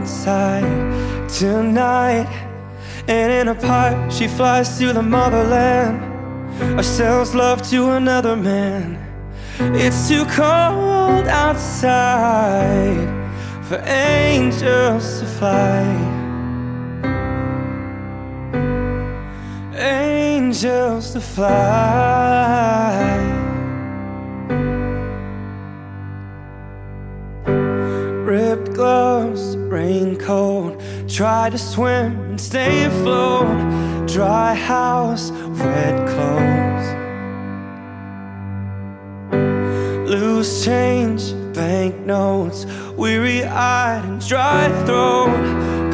outside tonight. And in a pipe, she flies to the motherland or sells love to another man. It's too cold outside for angels to fly. Angels to fly. Ripped gloves, raincoat, try to swim and stay afloat. Dry house, wet clothes. Loose change, banknotes, weary eyed and dry throat.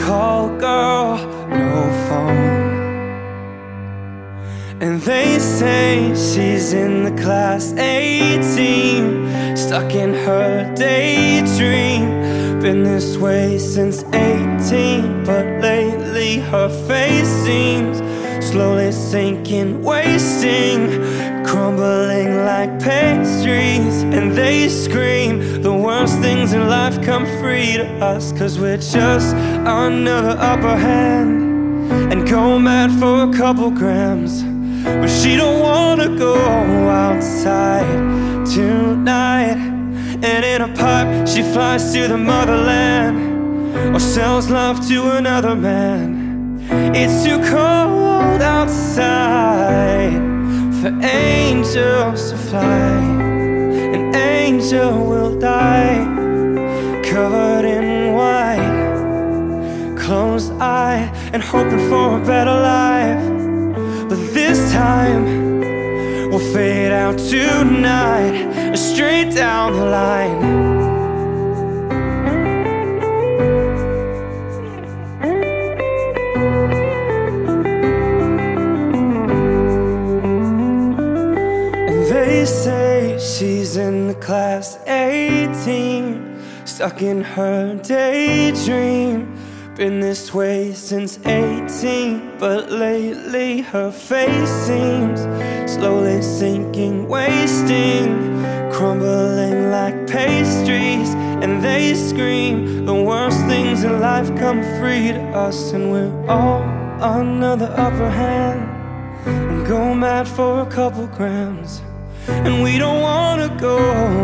Call girl, no phone. And they say she's in the class 18, stuck in her daydream. Been this way since 18, but lately her face seems slowly sinking, wasting, crumbling like pastries. And they scream the worst things in life come free to us, cause we're just the upper hand and go mad for a couple grams. But she don't wanna go outside tonight. And in a pipe, she flies to the motherland or sells love to another man. It's too cold outside for angels to fly. An angel will die covered in white, closed eye, and hoping for a better life. But this time we'll fade out tonight, straight down the line. They say she's in the class 18, stuck in her daydream. Been this way since 18, but lately her face seems slowly sinking, wasting, crumbling like pastries. And they scream the worst things in life come free to us, and we're all under the upper hand and go mad for a couple grams. And we don't wanna go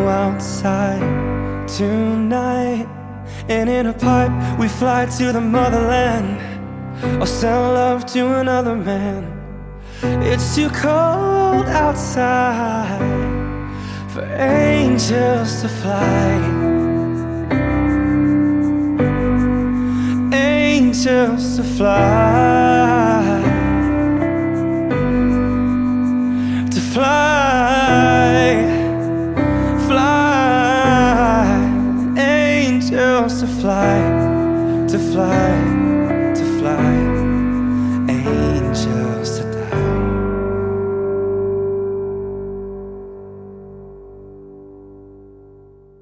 outside tonight. And in a pipe, we fly to the motherland or sell love to another man. It's too cold outside for angels to fly. Angels to fly. fly.